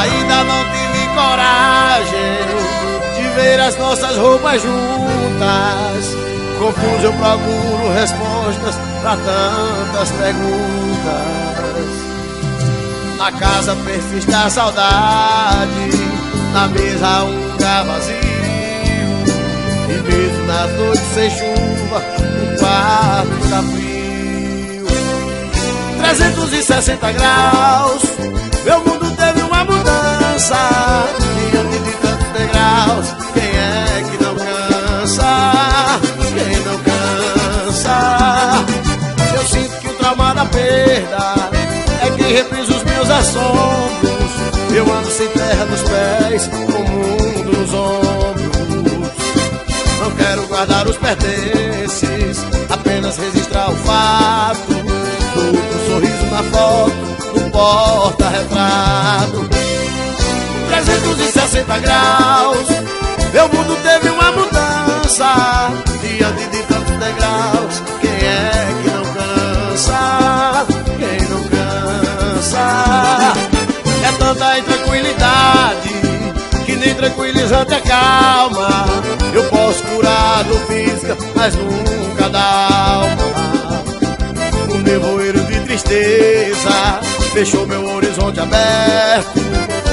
Ainda não tive coragem de ver as nossas roupas juntas. Confuso eu procuro respostas para tantas perguntas. Na casa perfis da saudade, na mesa um lugar vazio. E mesmo nas noites sem chuva, o quarto está frio. 360 graus, meu mundo quem reprisa os meus assombros. Eu ando sem terra nos pés, com o mundo nos ombros. Não quero guardar os pertences, apenas registrar o fato do sorriso na foto, no porta-retrato. 360 graus, nem tranquilizante acalma. Eu posso curar do física, mas nunca da alma. O nevoeiro de tristeza fechou meu horizonte aberto.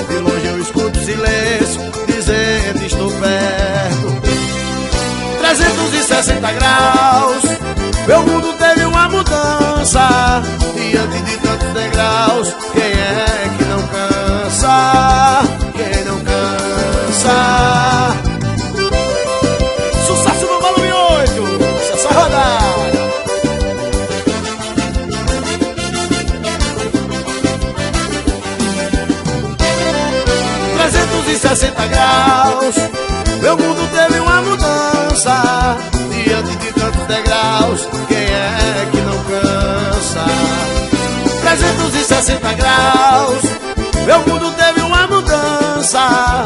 De longe eu escuto silêncio dizendo estou perto. 360 graus, meu mundo teve uma mudança. Diante de tantos degraus, 360 graus, meu mundo teve uma mudança. Diante de tantos degraus, quem é que não cansa? 360 graus, meu mundo teve uma mudança.